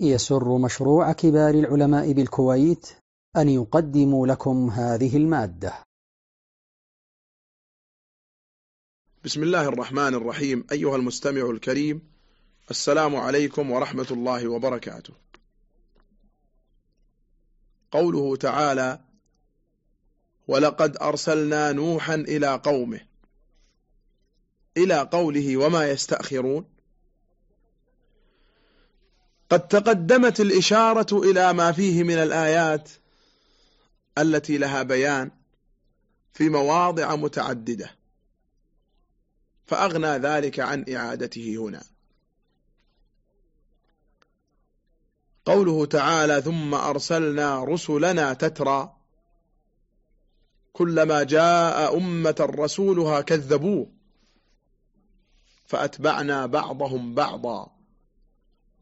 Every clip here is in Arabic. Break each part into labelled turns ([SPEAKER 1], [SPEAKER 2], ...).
[SPEAKER 1] يسر مشروع كبار العلماء بالكويت أن يقدم لكم هذه المادة.
[SPEAKER 2] بسم الله الرحمن الرحيم. أيها المستمع الكريم السلام عليكم ورحمة الله وبركاته. قوله تعالى ولقد أرسلنا نوحا إلى قومه. إلى قوله وما يستأخرون؟ قد تقدمت الإشارة إلى ما فيه من الآيات التي لها بيان في مواضع متعددة فأغنى ذلك عن إعادته هنا. قوله تعالى ثم أرسلنا رسلنا تترى كلما جاء أمة رسولها كذبوه فأتبعنا بعضهم بعضا.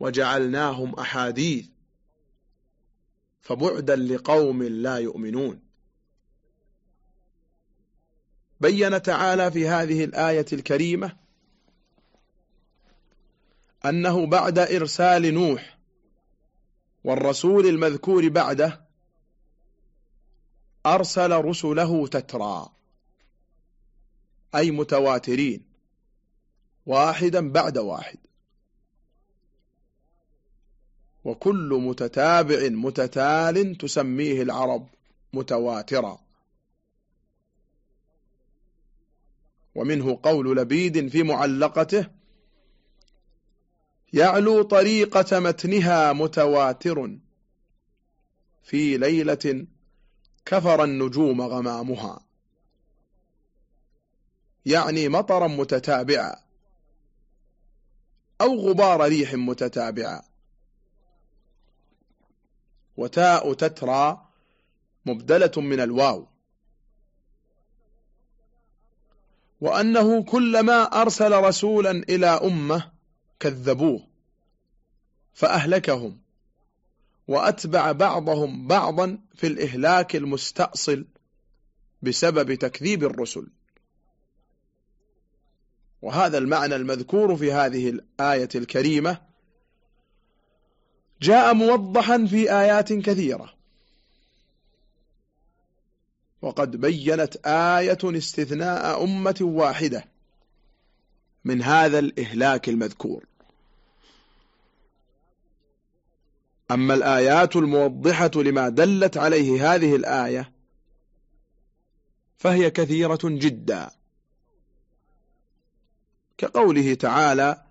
[SPEAKER 2] وجعلناهم أحاديث فبعدا لقوم لا يؤمنون. بين تعالى في هذه الآية الكريمة أنه بعد إرسال نوح والرسول المذكور بعده أرسل رسله تترى أي متواترين واحدا بعد واحد. وكل متتابع متتال تسميه العرب متواترا. ومنه قول لبيد في معلقته يعلو طريقة متنها متواتر. في ليلة كفر النجوم غمامها. يعني مطرا متتابعا. أو غبار ريح متتابعا. وتاء تترى مبدلة من الواو. وأنه كلما أرسل رسولا إلى أمة كذبوه فأهلكهم وأتبع بعضهم بعضا في الإهلاك المستأصل بسبب تكذيب الرسل. وهذا المعنى المذكور في هذه الآية الكريمة جاء موضحا في آيات كثيرة. وقد بينت آية استثناء أمة واحدة من هذا الإهلاك المذكور. أما الآيات الموضحة لما دلت عليه هذه الآية فهي كثيرة جدا. كقوله تعالى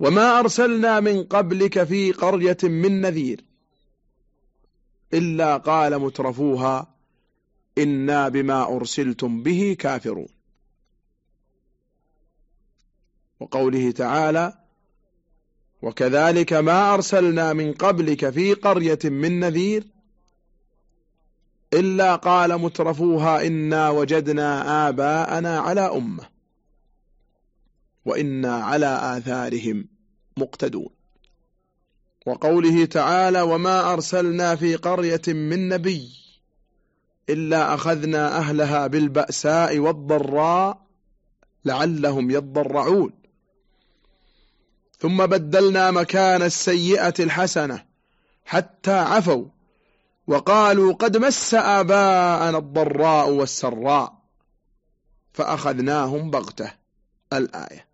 [SPEAKER 2] وما أرسلنا من قبلك في قرية من نذير إلا قال مترفوها إنا بما أرسلتم به كافرون. وقوله تعالى وكذلك ما أرسلنا من قبلك في قرية من نذير إلا قال مترفوها إنا وجدنا آباءنا على أمة. وإنا على آثارهم مقتدون. وقوله تعالى وما أرسلنا في قرية من نبي إلا أخذنا أهلها بالبأساء والضراء لعلهم يضرعون. ثم بدلنا مكان السيئة الحسنة حتى عفوا وقالوا قد مس آباءنا الضراء والسراء فأخذناهم بغتة. الآية.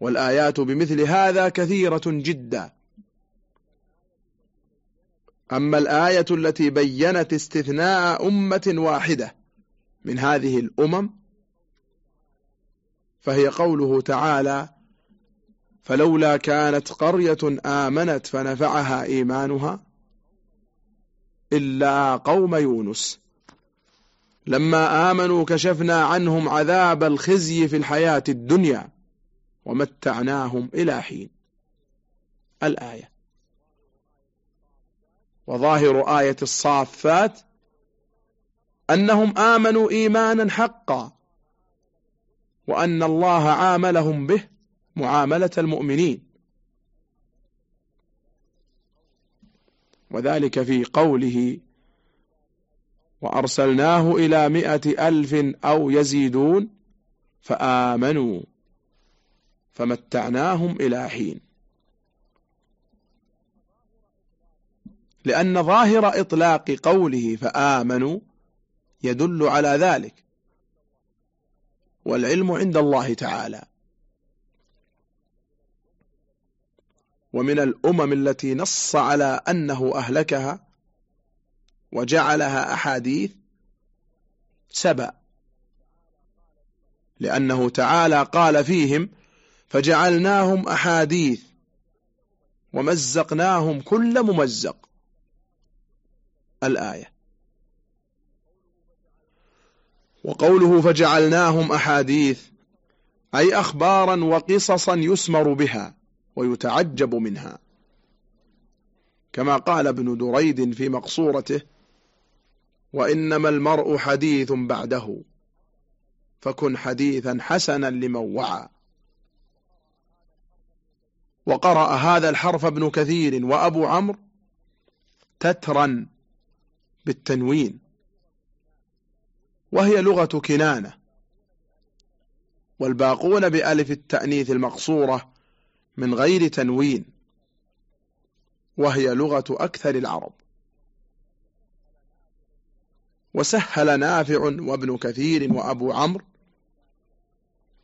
[SPEAKER 2] والآيات بمثل هذا كثيرة جدا. أما الآية التي بينت استثناء أمة واحدة من هذه الأمم فهي قوله تعالى فلولا كانت قرية آمنت فنفعها إيمانها إلا قوم يونس. لما آمنوا كشفنا عنهم عذاب الخزي في الحياة الدنيا. ومتعناهم إلى حين. الآية. وظاهر آية الصافات أنهم آمنوا إيمانا حقا وأن الله عاملهم به معاملة المؤمنين. وذلك في قوله وأرسلناه إلى مئة ألف أو يزيدون فآمنوا. فمتعناهم إلى حين. لأن ظاهر إطلاق قوله فآمنوا يدل على ذلك. والعلم عند الله تعالى. ومن الأمم التي نص على أنه أهلكها وجعلها أحاديث سبأ. لأنه تعالى قال فيهم فجعلناهم أحاديث ومزقناهم كل ممزق. الآية. وقوله فجعلناهم أحاديث أي أخبارا وقصصا يسمر بها ويتعجب منها. كما قال ابن دريد في مقصورته وإنما المرء حديث بعده فكن حديثا حسنا لمن وعى. وقرأ هذا الحرف ابن كثير وأبو عمرو تترا بالتنوين. وهي لغة كنانة. والباقون بألف التأنيث المقصورة من غير تنوين. وهي لغة أكثر العرب. وسهل نافع وابن كثير وأبو عمرو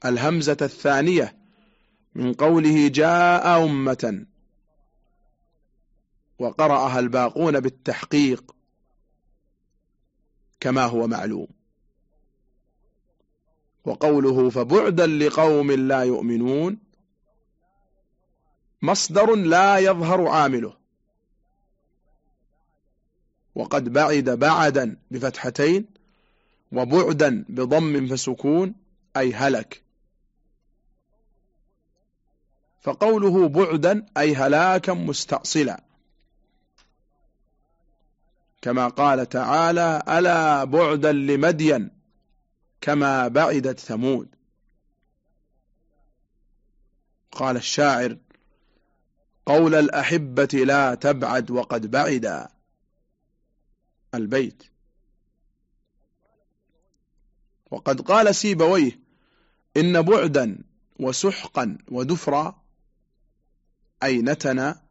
[SPEAKER 2] الهمزة الثانية من قوله جاء أمة وقرأها الباقون بالتحقيق كما هو معلوم. وقوله فبعدا لقوم لا يؤمنون مصدر لا يظهر عامله. وقد بعد بعدا بفتحتين وبعدا بضم فسكون أي هلك. فقوله بعدا أي هلاكا مستأصلا. كما قال تعالى ألا بعدا لمدين كما بعدت ثمود. قال الشاعر قول الأحبة لا تبعد وقد بعدا البيت. وقد قال سيبويه إن بعدا وسحقا ودفرا أي نتنا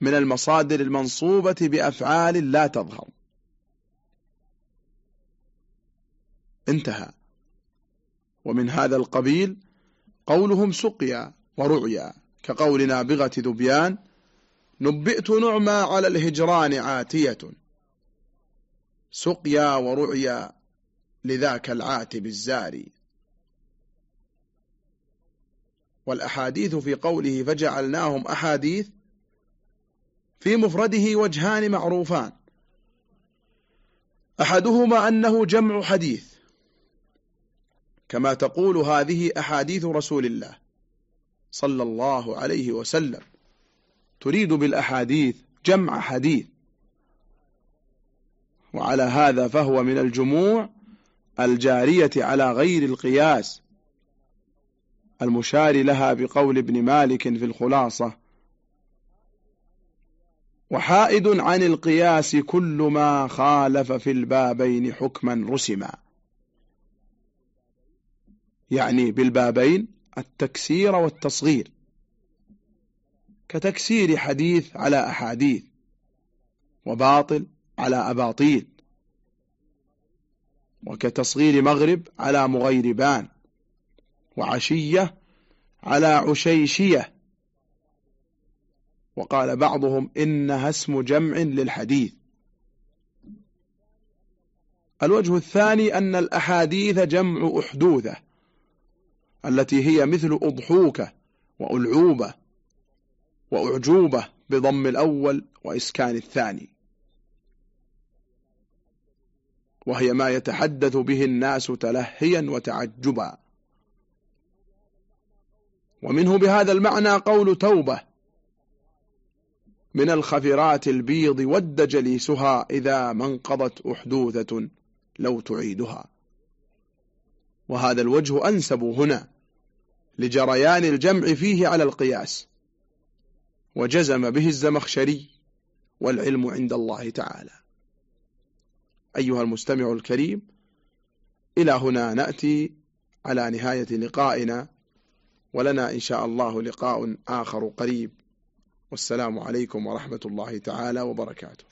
[SPEAKER 2] من المصادر المنصوبة بأفعال لا تظهر. انتهى. ومن هذا القبيل قولهم سقيا ورعيا كقول نابغة ذبيان نبئت نعمى على الهجران عاتية. سقيا ورعيا لذاك العاتب الزاري. والأحاديث في قوله فجعلناهم أحاديث في مفرده وجهان معروفان. أحدهما أنه جمع حديث كما تقول هذه أحاديث رسول الله صلى الله عليه وسلم. تريد بالأحاديث جمع حديث وعلى هذا فهو من الجموع الجارية على غير القياس. المشار لها بقول ابن مالك في الخلاصة. وحائد عن القياس كل ما خالف في البابين حكما رسما. يعني بالبابين التكسير والتصغير. كتكسير حديث على أحاديث وباطل على أباطيل. وكتصغير مغرب على مغيربان. وعشية على عشيشية. وقال بعضهم إنها اسم جمع للحديث. الوجه الثاني أن الأحاديث جمع أحدوثة التي هي مثل أضحوكة وألعوبة وأعجوبة بضم الأول وإسكان الثاني. وهي ما يتحدث به الناس تلهيا وتعجبا. ومنه بهذا المعنى قول توبة. من الخفرات البيض ود جليسها إذا ما انقضت أحدوثة لو تعيدها. وهذا الوجه أنسب هنا لجريان الجمع فيه على القياس. وجزم به الزمخشري والعلم عند الله تعالى. أيها المستمع الكريم إلى هنا نأتي على نهاية لقائنا. ولنا إن شاء الله لقاء آخر قريب. والسلام عليكم ورحمة الله تعالى وبركاته.